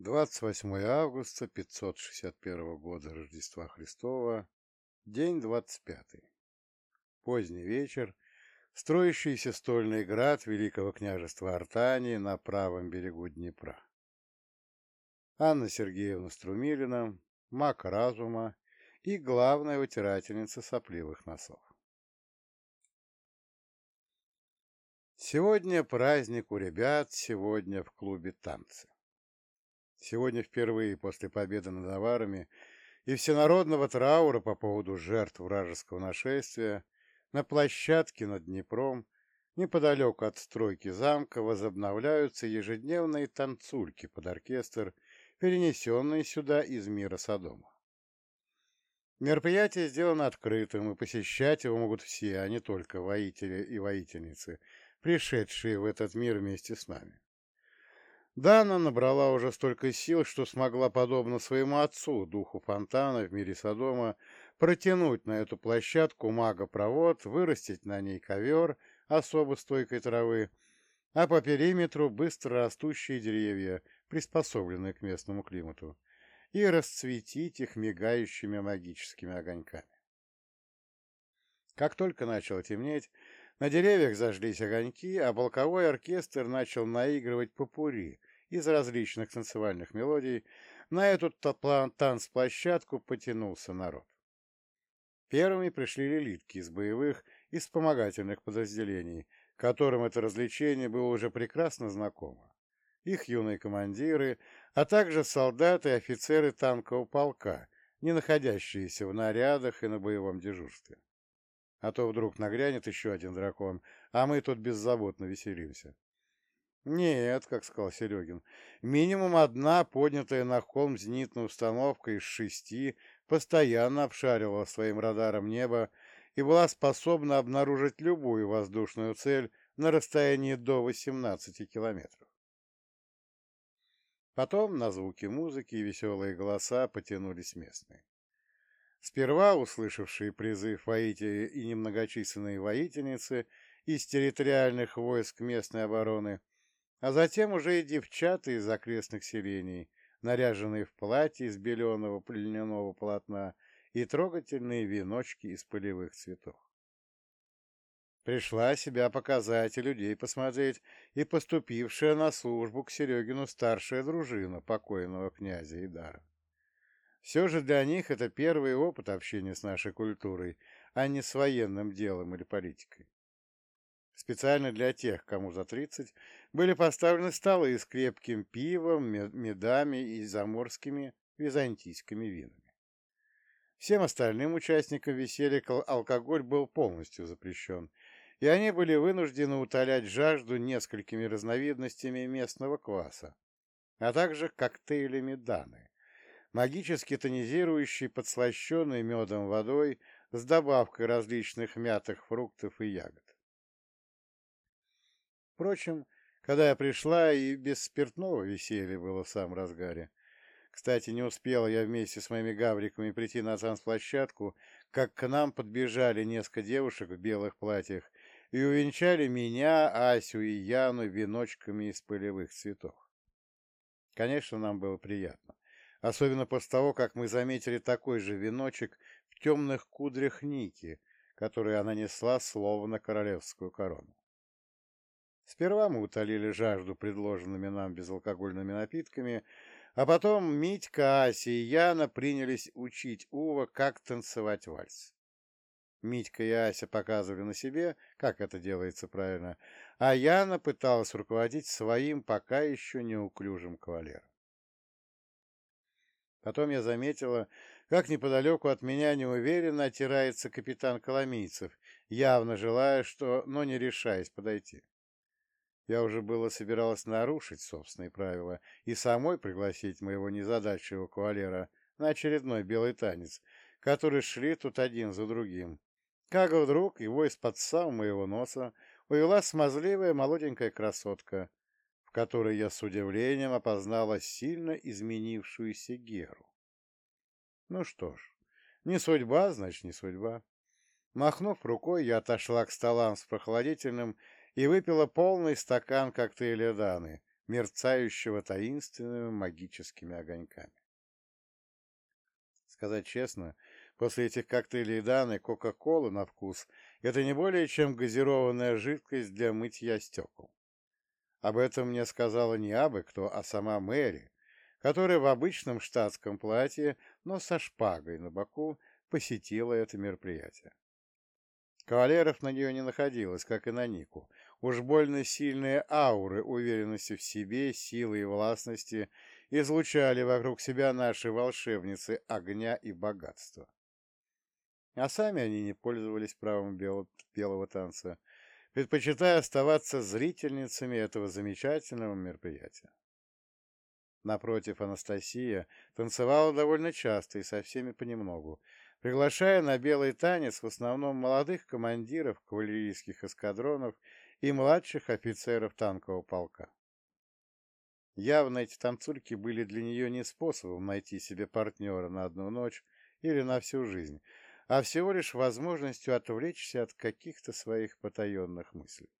28 августа 561 года Рождества Христова, день 25. Поздний вечер. Строящийся стольный град Великого княжества Артании на правом берегу Днепра. Анна Сергеевна Струмилина, маг разума и главная вытирательница сопливых носов. Сегодня праздник у ребят, сегодня в клубе танцы. Сегодня впервые после победы над аварами и всенародного траура по поводу жертв вражеского нашествия на площадке над Днепром, неподалеку от стройки замка, возобновляются ежедневные танцульки под оркестр, перенесенные сюда из мира Содома. Мероприятие сделано открытым, и посещать его могут все, а не только воители и воительницы, пришедшие в этот мир вместе с нами. Дана набрала уже столько сил, что смогла, подобно своему отцу, духу фонтана в мире Содома, протянуть на эту площадку мага-провод, вырастить на ней ковер особо стойкой травы, а по периметру быстро растущие деревья, приспособленные к местному климату, и расцветить их мигающими магическими огоньками. Как только начало темнеть, на деревьях зажглись огоньки, а полковой оркестр начал наигрывать попури, из различных танцевальных мелодий, на эту танцплощадку потянулся народ. Первыми пришли лилитки из боевых и вспомогательных подразделений, которым это развлечение было уже прекрасно знакомо. Их юные командиры, а также солдаты и офицеры танкового полка, не находящиеся в нарядах и на боевом дежурстве. А то вдруг нагрянет еще один дракон, а мы тут беззаботно веселимся. Нет, как сказал Серегин, минимум одна поднятая на холм зенитная установка из шести постоянно обшаривала своим радаром небо и была способна обнаружить любую воздушную цель на расстоянии до 18 километров. Потом на звуки музыки и веселые голоса потянулись местные. Сперва услышавшие призыв воители и немногочисленные воительницы из территориальных войск местной обороны а затем уже и девчата из окрестных селений, наряженные в платье из беленого льняного полотна и трогательные веночки из полевых цветов. Пришла себя показать и людей посмотреть, и поступившая на службу к Серегину старшая дружина покойного князя Идара. Все же для них это первый опыт общения с нашей культурой, а не с военным делом или политикой. Специально для тех, кому за 30, были поставлены столы с крепким пивом, медами и заморскими византийскими винами. Всем остальным участникам веселья алкоголь был полностью запрещен, и они были вынуждены утолять жажду несколькими разновидностями местного кваса, а также коктейлями Даны, магически тонизирующей подслащенной медом водой с добавкой различных мятых фруктов и ягод. Впрочем, когда я пришла, и без спиртного веселье было в самом разгаре. Кстати, не успела я вместе с моими гавриками прийти на танцплощадку, как к нам подбежали несколько девушек в белых платьях и увенчали меня, Асю и Яну веночками из полевых цветов. Конечно, нам было приятно. Особенно после того, как мы заметили такой же веночек в темных кудрях Ники, который она несла словно королевскую корону. Сперва мы утолили жажду предложенными нам безалкогольными напитками, а потом Митька, Ася и Яна принялись учить Ува, как танцевать вальс. Митька и Ася показывали на себе, как это делается правильно, а Яна пыталась руководить своим пока еще неуклюжим кавалером. Потом я заметила, как неподалеку от меня неуверенно отирается капитан Коломийцев, явно желая, что, но не решаясь подойти. Я уже было собиралась нарушить собственные правила и самой пригласить моего незадачливого кавалера на очередной белый танец, который шли тут один за другим. Как вдруг его из-под самого моего носа увела смазливая молоденькая красотка, в которой я с удивлением опознала сильно изменившуюся Геру. Ну что ж, не судьба, значит, не судьба. Махнув рукой, я отошла к столам с прохладительным и выпила полный стакан коктейля Даны, мерцающего таинственными магическими огоньками. Сказать честно, после этих коктейлей Даны Кока-Колы на вкус – это не более чем газированная жидкость для мытья стекол. Об этом мне сказала не абы кто, а сама Мэри, которая в обычном штатском платье, но со шпагой на боку, посетила это мероприятие. Кавалеров на нее не находилось, как и на Нику. Уж больно сильные ауры уверенности в себе, силы и властности излучали вокруг себя наши волшебницы огня и богатства. А сами они не пользовались правом белого, белого танца, предпочитая оставаться зрительницами этого замечательного мероприятия. Напротив, Анастасия танцевала довольно часто и со всеми понемногу, приглашая на белый танец в основном молодых командиров кавалерийских эскадронов и младших офицеров танкового полка. Явно эти танцульки были для нее не способом найти себе партнера на одну ночь или на всю жизнь, а всего лишь возможностью отвлечься от каких-то своих потаенных мыслей.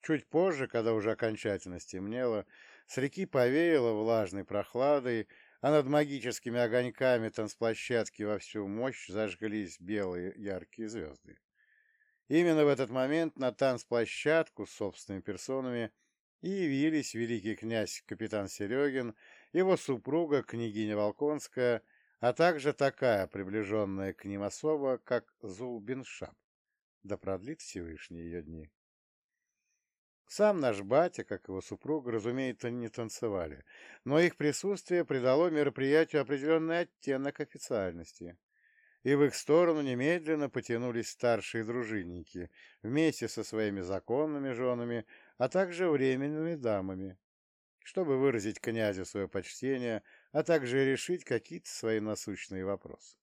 Чуть позже, когда уже окончательно стемнело, с реки повеяло влажной прохладой, а над магическими огоньками танцплощадки во всю мощь зажглись белые яркие звезды. Именно в этот момент на танцплощадку с собственными персонами и явились великий князь капитан Серегин, его супруга княгиня Волконская, а также такая приближенная к ним особа, как Зулбиншап. Да продлит Всевышний ее дни. Сам наш батя, как его супруга, разумеется, не танцевали, но их присутствие придало мероприятию определенный оттенок официальности. И в их сторону немедленно потянулись старшие дружинники вместе со своими законными женами, а также временными дамами, чтобы выразить князю свое почтение, а также решить какие-то свои насущные вопросы.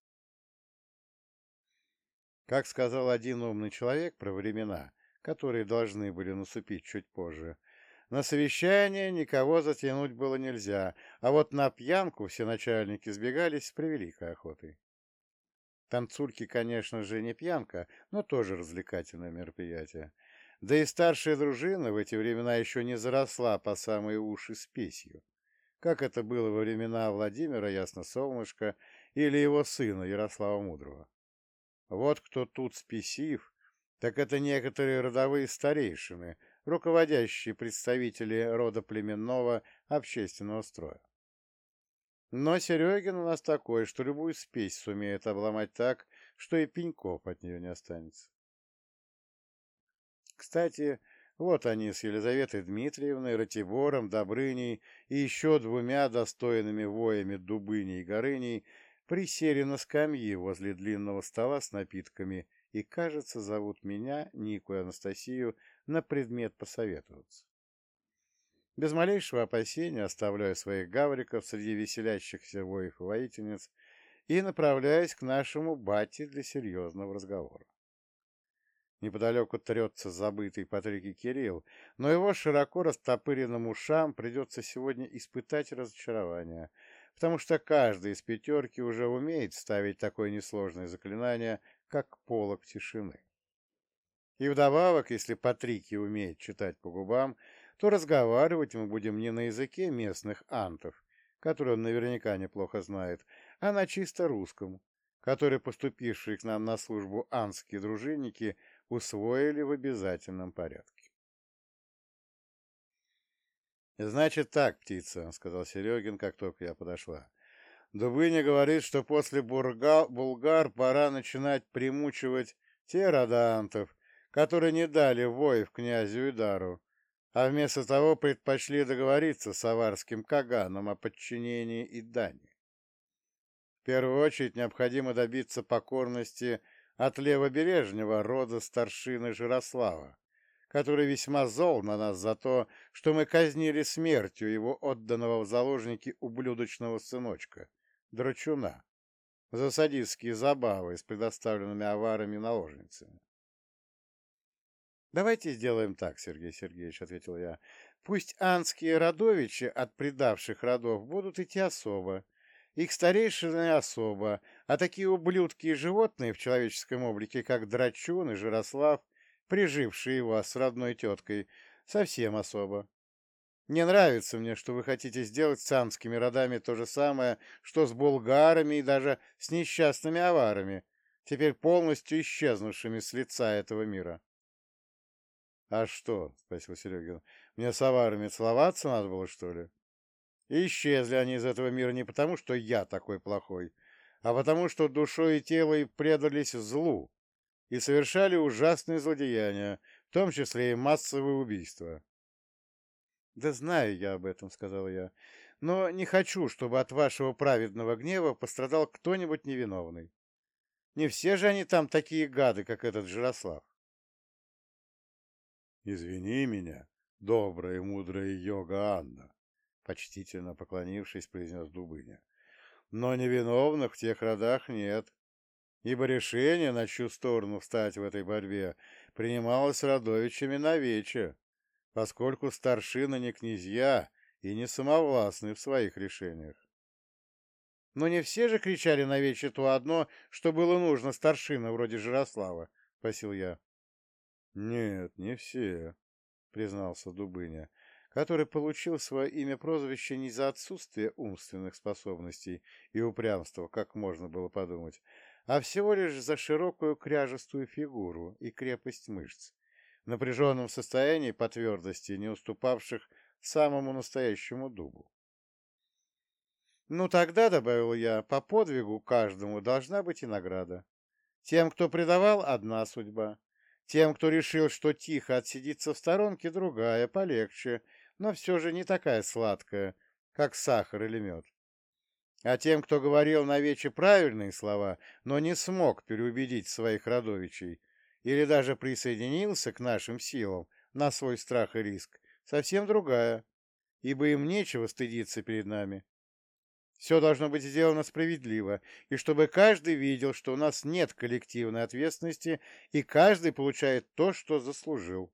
Как сказал один умный человек про времена, которые должны были наступить чуть позже. На совещание никого затянуть было нельзя, а вот на пьянку все начальники сбегались с превеликой охотой. Танцульки, конечно же, не пьянка, но тоже развлекательное мероприятие. Да и старшая дружина в эти времена еще не заросла по самые уши спесью, как это было во времена Владимира Ясносолнышка или его сына Ярослава Мудрого. Вот кто тут спесив, так это некоторые родовые старейшины, руководящие представители рода племенного общественного строя. Но Серегин у нас такой, что любую спесь сумеет обломать так, что и пеньков от нее не останется. Кстати, вот они с Елизаветой Дмитриевной, Ратибором, Добрыней и еще двумя достойными воями Дубыней и Горыней присели на скамьи возле длинного стола с напитками и, кажется, зовут меня, Нику и Анастасию, на предмет посоветоваться. Без малейшего опасения оставляю своих гавриков среди веселящихся воев и воительниц и направляюсь к нашему бате для серьезного разговора. Неподалеку трется забытый Патрики Кирилл, но его широко растопыренным ушам придется сегодня испытать разочарование, потому что каждый из пятерки уже умеет ставить такое несложное заклинание, как полог тишины. И вдобавок, если Патрики умеет читать по губам, то разговаривать мы будем не на языке местных антов, который он наверняка неплохо знает, а на чисто русском, который поступившие к нам на службу анские дружинники усвоили в обязательном порядке. «Значит так, птица», — сказал Серегин, как только я подошла. Дубыня говорит, что после бургал, булгар пора начинать примучивать те родантов, которые не дали воев князю Идару, а вместо того предпочли договориться с аварским Каганом о подчинении и дани. В первую очередь необходимо добиться покорности от левобережнего рода старшины Жирослава, который весьма зол на нас за то, что мы казнили смертью его отданного в заложники ублюдочного сыночка, драчуна за садистские забавы с предоставленными аварами наложницами. «Давайте сделаем так, Сергей Сергеевич», — ответил я. «Пусть анские родовичи от предавших родов будут идти особо, их старейшины особо, а такие ублюдки и животные в человеческом облике, как Драчун и Жирослав, прижившие его с родной теткой, Совсем особо. Не нравится мне, что вы хотите сделать с самскими родами то же самое, что с булгарами и даже с несчастными аварами, теперь полностью исчезнувшими с лица этого мира. — А что? — спросил Серегин. — Мне с аварами целоваться надо было, что ли? Исчезли они из этого мира не потому, что я такой плохой, а потому, что душой и телом предались злу и совершали ужасные злодеяния, в том числе и массовые убийства. — Да знаю я об этом, — сказал я, — но не хочу, чтобы от вашего праведного гнева пострадал кто-нибудь невиновный. Не все же они там такие гады, как этот Жирослав. — Извини меня, добрая и мудрая йога Анна, — почтительно поклонившись, произнес Дубыня. — Но невиновных в тех родах нет, ибо решение, на чью сторону встать в этой борьбе, принималось родовичами навече, поскольку старшины не князья и не самовластны в своих решениях. Но не все же кричали на вече то одно, что было нужно старшина вроде Жирослава, — спросил я. — Нет, не все, — признался Дубыня, который получил свое имя-прозвище не за отсутствие умственных способностей и упрямства, как можно было подумать, а всего лишь за широкую кряжестую фигуру и крепость мышц, в напряженном состоянии по твердости, не уступавших самому настоящему дубу. «Ну тогда, — добавил я, — по подвигу каждому должна быть и награда. Тем, кто предавал, одна судьба. Тем, кто решил, что тихо отсидится в сторонке, другая, полегче, но все же не такая сладкая, как сахар или мед. А тем, кто говорил на вече правильные слова, но не смог переубедить своих родовичей, или даже присоединился к нашим силам на свой страх и риск, совсем другая, ибо им нечего стыдиться перед нами. Все должно быть сделано справедливо, и чтобы каждый видел, что у нас нет коллективной ответственности, и каждый получает то, что заслужил.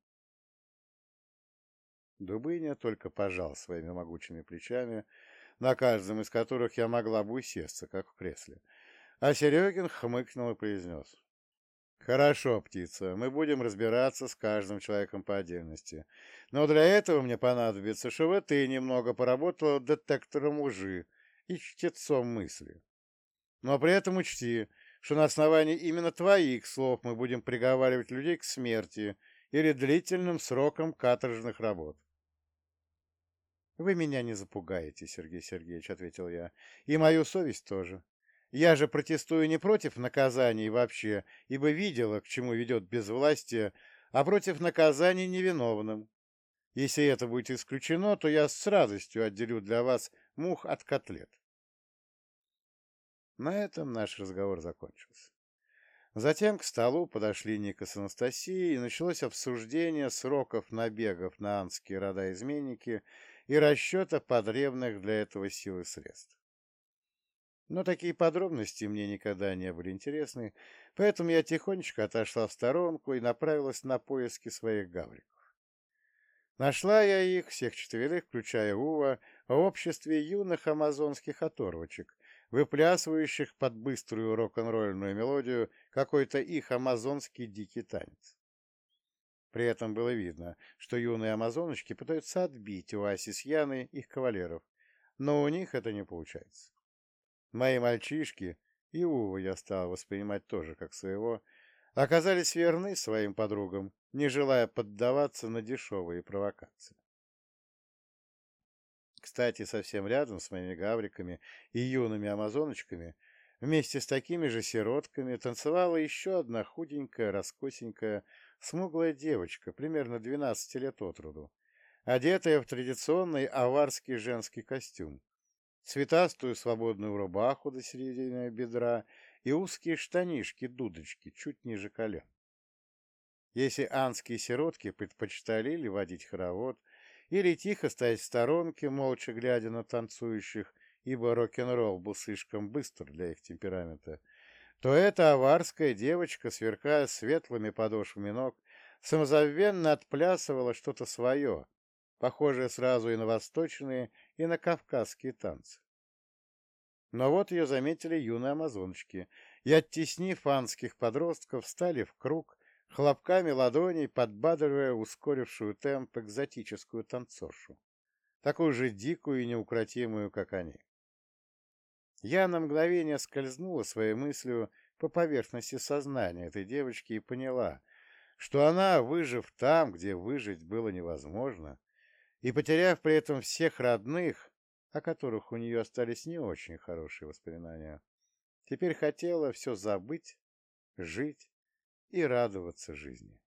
Дубыня только пожал своими могучими плечами, на каждом из которых я могла бы усесться, как в кресле. А Серегин хмыкнул и произнес. «Хорошо, птица, мы будем разбираться с каждым человеком по отдельности. Но для этого мне понадобится, чтобы ты немного поработала детектором лжи, и чтецом мысли. Но при этом учти, что на основании именно твоих слов мы будем приговаривать людей к смерти или длительным срокам каторжных работ. «Вы меня не запугаете, Сергей Сергеевич», — ответил я, — «и мою совесть тоже. Я же протестую не против наказаний вообще, ибо видела, к чему ведет безвластие, а против наказаний невиновным. Если это будет исключено, то я с радостью отделю для вас мух от котлет. На этом наш разговор закончился. Затем к столу подошли Ника с Анастасией, и началось обсуждение сроков набегов на анские рода-изменники и расчета потребных для этого сил и средств. Но такие подробности мне никогда не были интересны, поэтому я тихонечко отошла в сторонку и направилась на поиски своих гавриков. Нашла я их, всех четверых, включая Ува, в обществе юных амазонских оторвочек, выплясывающих под быструю рок-н-ролльную мелодию какой-то их амазонский дикий танец. При этом было видно, что юные амазоночки пытаются отбить у Аси с Яной их кавалеров, но у них это не получается. Мои мальчишки, и Ува я стал воспринимать тоже как своего, оказались верны своим подругам, не желая поддаваться на дешевые провокации. Кстати, совсем рядом с моими гавриками и юными амазоночками вместе с такими же сиротками танцевала еще одна худенькая, раскосенькая, смуглая девочка, примерно 12 лет от роду, одетая в традиционный аварский женский костюм, цветастую свободную рубаху до середины бедра и узкие штанишки-дудочки чуть ниже колен. Если анские сиротки предпочитали или водить хоровод, или тихо стоять в сторонке, молча глядя на танцующих, ибо рок-н-ролл был слишком быстр для их темперамента, то эта аварская девочка, сверкая светлыми подошвами ног, самозабвенно отплясывала что-то свое, похожее сразу и на восточные, и на кавказские танцы. Но вот ее заметили юные амазоночки, и, оттеснив фанских подростков, встали в круг, хлопками ладоней подбадривая ускорившую темп экзотическую танцоршу, такую же дикую и неукротимую, как они. Я на мгновение скользнула своей мыслью по поверхности сознания этой девочки и поняла, что она, выжив там, где выжить было невозможно, и потеряв при этом всех родных, о которых у нее остались не очень хорошие воспоминания, теперь хотела все забыть, жить и радоваться жизни.